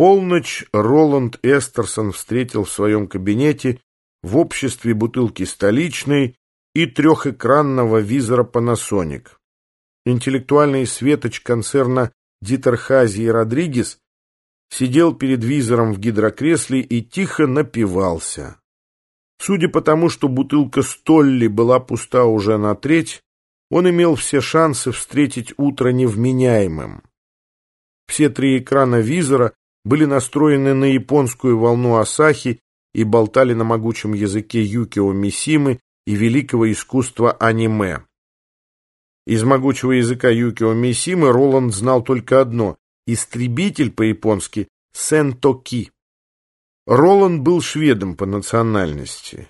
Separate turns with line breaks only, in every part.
полночь Роланд Эстерсон встретил в своем кабинете в обществе бутылки столичной и трехэкранного визора Panasonic. Интеллектуальный светоч концерна Дитерхази и Родригес сидел перед визором в гидрокресле и тихо напивался. Судя по тому, что бутылка Столли была пуста уже на треть, он имел все шансы встретить утро невменяемым. Все три экрана визора были настроены на японскую волну Асахи и болтали на могучем языке Юкио Мисимы и великого искусства аниме. Из могучего языка Юкио Мисимы Роланд знал только одно — истребитель по-японски «сентоки». Роланд был шведом по национальности.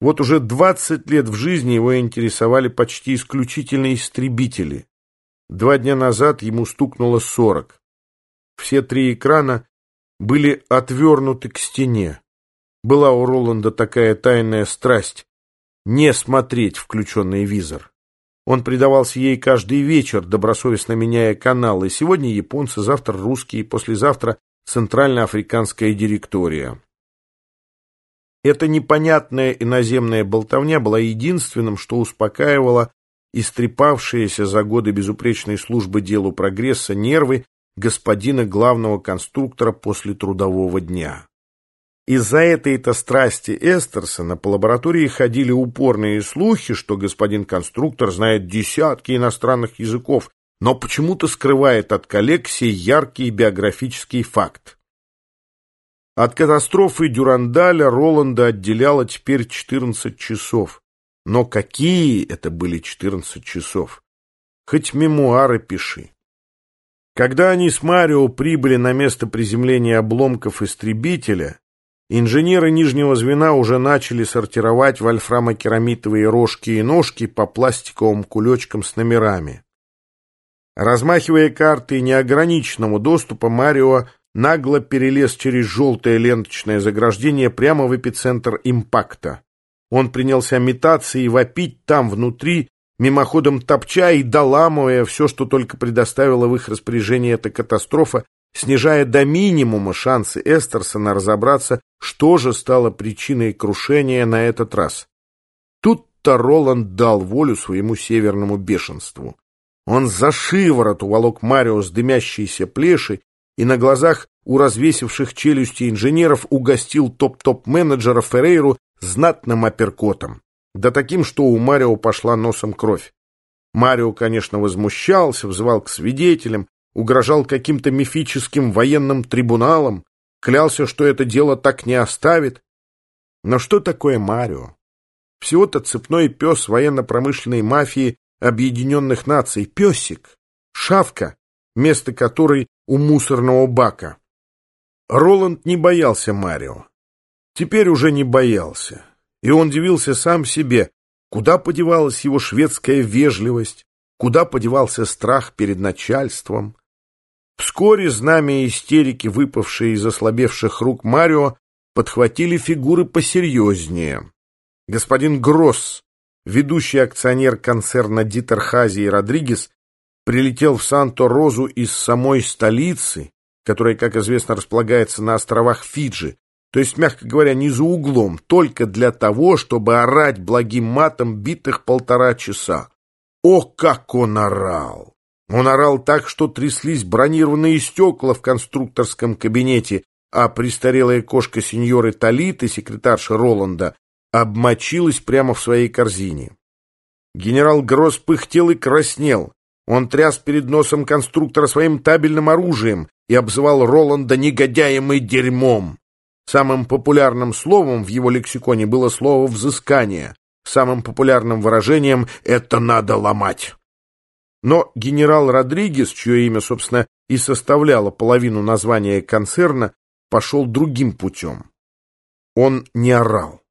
Вот уже 20 лет в жизни его интересовали почти исключительно истребители. Два дня назад ему стукнуло 40. Все три экрана были отвернуты к стене. Была у Роланда такая тайная страсть — не смотреть включенный визор. Он предавался ей каждый вечер, добросовестно меняя каналы. Сегодня японцы, завтра русские, послезавтра центральноафриканская директория. Эта непонятная иноземная болтовня была единственным, что успокаивало истрепавшиеся за годы безупречной службы делу прогресса нервы господина главного конструктора после трудового дня. Из-за этой-то страсти Эстерсона по лаборатории ходили упорные слухи, что господин конструктор знает десятки иностранных языков, но почему-то скрывает от коллег сей яркий биографический факт. От катастрофы Дюрандаля Роланда отделяло теперь 14 часов. Но какие это были 14 часов? Хоть мемуары пиши. Когда они с Марио прибыли на место приземления обломков истребителя, инженеры нижнего звена уже начали сортировать вольфрамокерамитовые рожки и ножки по пластиковым кулечкам с номерами. Размахивая картой неограниченного доступа, Марио нагло перелез через желтое ленточное заграждение прямо в эпицентр импакта. Он принялся метаться и вопить там внутри, мимоходом топча и доламывая все, что только предоставила в их распоряжение эта катастрофа, снижая до минимума шансы Эстерсона разобраться, что же стало причиной крушения на этот раз. Тут-то Роланд дал волю своему северному бешенству. Он за шиворот уволок Марио с дымящейся плеши и на глазах у развесивших челюсти инженеров угостил топ-топ-менеджера Феррейру знатным апперкотом да таким, что у Марио пошла носом кровь. Марио, конечно, возмущался, взывал к свидетелям, угрожал каким-то мифическим военным трибуналом, клялся, что это дело так не оставит. Но что такое Марио? Всего-то цепной пес военно-промышленной мафии Объединенных Наций, песик, шавка, место которой у мусорного бака. Роланд не боялся Марио. Теперь уже не боялся и он удивился сам себе, куда подевалась его шведская вежливость, куда подевался страх перед начальством. Вскоре знамя истерики, выпавшие из ослабевших рук Марио, подхватили фигуры посерьезнее. Господин Гросс, ведущий акционер концерна Дитерхази и Родригес, прилетел в Санто-Розу из самой столицы, которая, как известно, располагается на островах Фиджи, то есть, мягко говоря, не за углом, только для того, чтобы орать благим матом битых полтора часа. О, как он орал! Он орал так, что тряслись бронированные стекла в конструкторском кабинете, а престарелая кошка сеньоры Талиты, секретарша Роланда, обмочилась прямо в своей корзине. Генерал Гросс пыхтел и краснел. Он тряс перед носом конструктора своим табельным оружием и обзывал Роланда негодяем и дерьмом. Самым популярным словом в его лексиконе было слово «взыскание». Самым популярным выражением «это надо ломать». Но генерал Родригес, чье имя, собственно, и составляло половину названия концерна, пошел другим путем. Он не орал.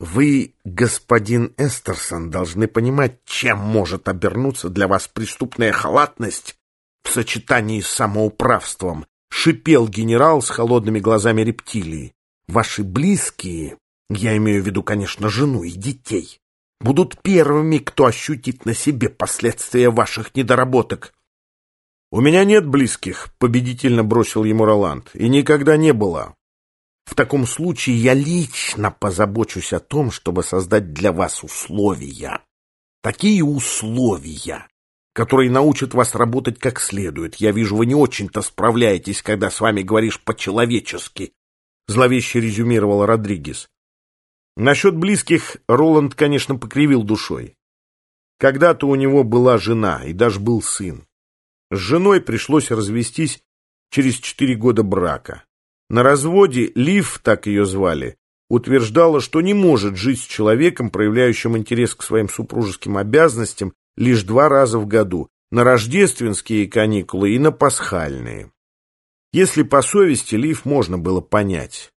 Вы, господин Эстерсон, должны понимать, чем может обернуться для вас преступная халатность в сочетании с самоуправством, шипел генерал с холодными глазами рептилии. Ваши близкие, я имею в виду, конечно, жену и детей, будут первыми, кто ощутит на себе последствия ваших недоработок. «У меня нет близких», — победительно бросил ему Роланд, — «и никогда не было. В таком случае я лично позабочусь о том, чтобы создать для вас условия. Такие условия, которые научат вас работать как следует. Я вижу, вы не очень-то справляетесь, когда с вами говоришь по-человечески», — зловеще резюмировал Родригес. Насчет близких Роланд, конечно, покривил душой. Когда-то у него была жена и даже был сын. С женой пришлось развестись через четыре года брака. На разводе Лив, так ее звали, утверждала, что не может жить с человеком, проявляющим интерес к своим супружеским обязанностям лишь два раза в году, на рождественские каникулы и на пасхальные. Если по совести Лив можно было понять.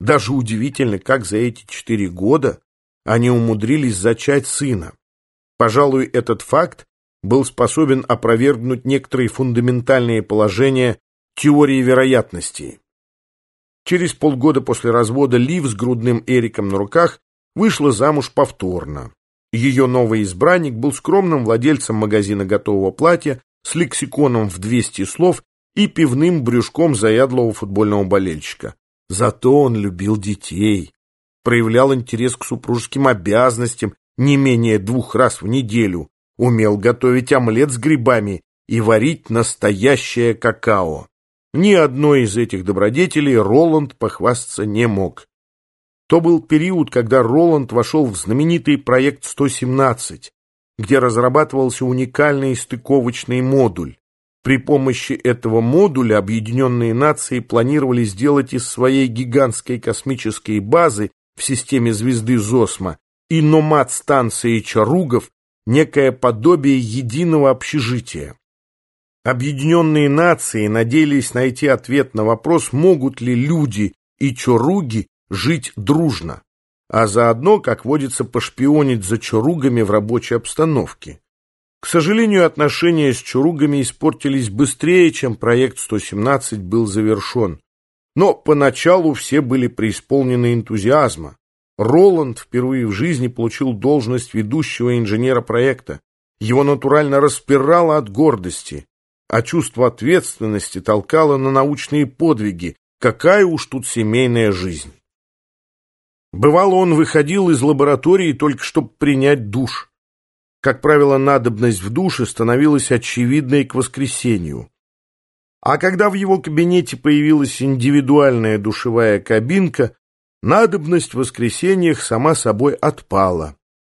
Даже удивительно, как за эти четыре года они умудрились зачать сына. Пожалуй, этот факт был способен опровергнуть некоторые фундаментальные положения теории вероятностей. Через полгода после развода Лив с грудным Эриком на руках вышла замуж повторно. Ее новый избранник был скромным владельцем магазина готового платья с лексиконом в 200 слов и пивным брюшком заядлого футбольного болельщика. Зато он любил детей, проявлял интерес к супружеским обязанностям не менее двух раз в неделю, умел готовить омлет с грибами и варить настоящее какао. Ни одной из этих добродетелей Роланд похвастаться не мог. То был период, когда Роланд вошел в знаменитый проект 117, где разрабатывался уникальный стыковочный модуль. При помощи этого модуля Объединенные Нации планировали сделать из своей гигантской космической базы в системе звезды Зосма и номад-станции Чаругов некое подобие единого общежития. Объединенные Нации надеялись найти ответ на вопрос, могут ли люди и Чаруги жить дружно, а заодно, как водится, пошпионить за Чаругами в рабочей обстановке. К сожалению, отношения с чуругами испортились быстрее, чем проект 117 был завершен. Но поначалу все были преисполнены энтузиазма. Роланд впервые в жизни получил должность ведущего инженера проекта. Его натурально распирало от гордости, а чувство ответственности толкало на научные подвиги. Какая уж тут семейная жизнь. Бывало, он выходил из лаборатории только чтобы принять душ. Как правило, надобность в душе становилась очевидной к воскресенью. А когда в его кабинете появилась индивидуальная душевая кабинка, надобность в воскресеньях сама собой отпала.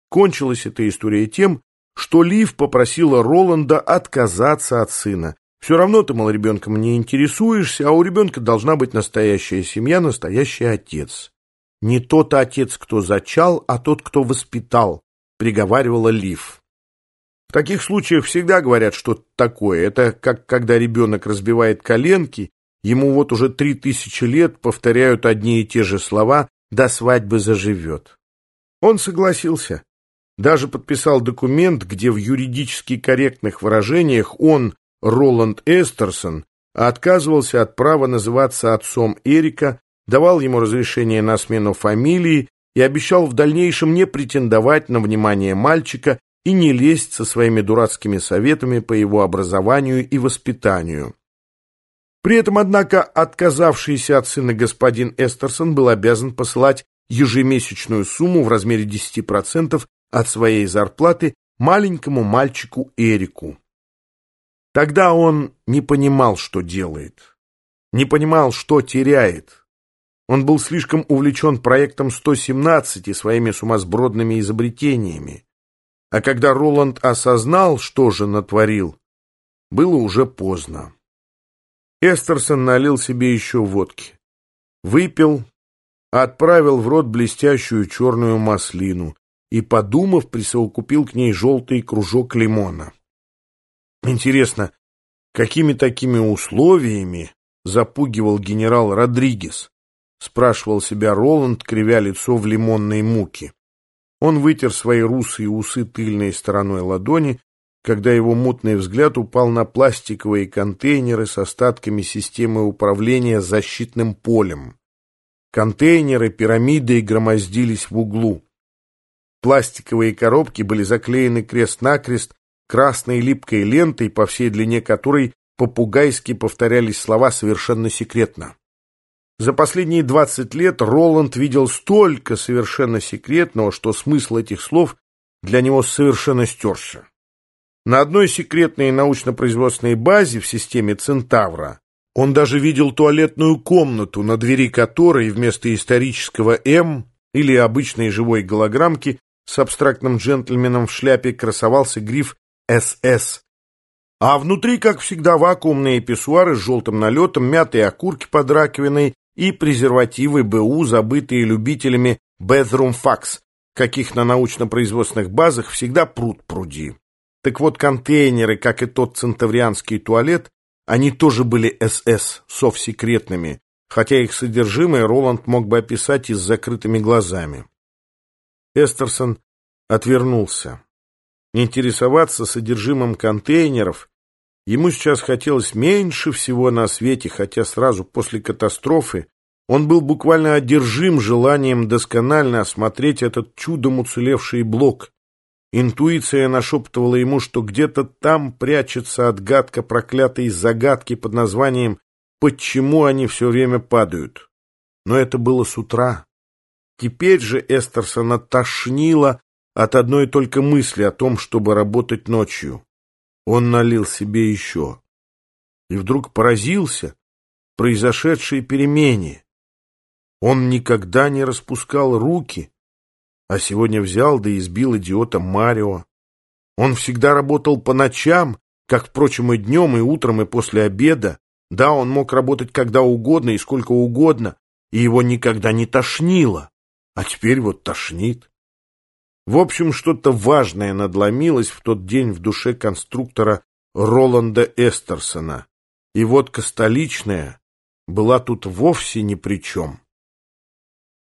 Кончилась эта история тем, что Лив попросила Роланда отказаться от сына. Все равно ты, мол, ребенком не интересуешься, а у ребенка должна быть настоящая семья, настоящий отец. Не тот отец, кто зачал, а тот, кто воспитал. — приговаривала Лив. В таких случаях всегда говорят что-то такое. Это как когда ребенок разбивает коленки, ему вот уже три тысячи лет повторяют одни и те же слова «до свадьбы заживет». Он согласился. Даже подписал документ, где в юридически корректных выражениях он, Роланд Эстерсон, отказывался от права называться отцом Эрика, давал ему разрешение на смену фамилии и обещал в дальнейшем не претендовать на внимание мальчика и не лезть со своими дурацкими советами по его образованию и воспитанию. При этом, однако, отказавшийся от сына господин Эстерсон был обязан посылать ежемесячную сумму в размере 10% от своей зарплаты маленькому мальчику Эрику. Тогда он не понимал, что делает, не понимал, что теряет. Он был слишком увлечен проектом 117 и своими сумасбродными изобретениями. А когда Роланд осознал, что же натворил, было уже поздно. Эстерсон налил себе еще водки. Выпил, отправил в рот блестящую черную маслину и, подумав, присовокупил к ней желтый кружок лимона. Интересно, какими такими условиями запугивал генерал Родригес? — спрашивал себя Роланд, кривя лицо в лимонной муке. Он вытер свои русые усы тыльной стороной ладони, когда его мутный взгляд упал на пластиковые контейнеры с остатками системы управления защитным полем. Контейнеры пирамидой громоздились в углу. Пластиковые коробки были заклеены крест-накрест красной липкой лентой, по всей длине которой попугайски повторялись слова совершенно секретно. За последние 20 лет Роланд видел столько совершенно секретного, что смысл этих слов для него совершенно стерся. На одной секретной научно-производственной базе в системе Центавра он даже видел туалетную комнату, на двери которой вместо исторического «М» или обычной живой голограммки с абстрактным джентльменом в шляпе красовался гриф «СС». А внутри, как всегда, вакуумные писсуары с желтым налетом, мятые окурки под раковиной и презервативы БУ, забытые любителями Bathroom Fax, каких на научно-производственных базах всегда пруд пруди. Так вот, контейнеры, как и тот центаврианский туалет, они тоже были СС, совсекретными, хотя их содержимое Роланд мог бы описать и с закрытыми глазами. Эстерсон отвернулся. Интересоваться содержимым контейнеров ему сейчас хотелось меньше всего на свете, хотя сразу после катастрофы он был буквально одержим желанием досконально осмотреть этот чудом уцелевший блок. Интуиция нашептывала ему, что где-то там прячется отгадка проклятой загадки под названием «Почему они все время падают?». Но это было с утра. Теперь же Эстерсона тошнило от одной только мысли о том, чтобы работать ночью. Он налил себе еще. И вдруг поразился произошедшей перемене. Он никогда не распускал руки, а сегодня взял да избил идиота Марио. Он всегда работал по ночам, как, впрочем, и днем, и утром, и после обеда. Да, он мог работать когда угодно и сколько угодно, и его никогда не тошнило. А теперь вот тошнит. В общем, что-то важное надломилось в тот день в душе конструктора Роланда Эстерсона. И водка столичная была тут вовсе ни при чем.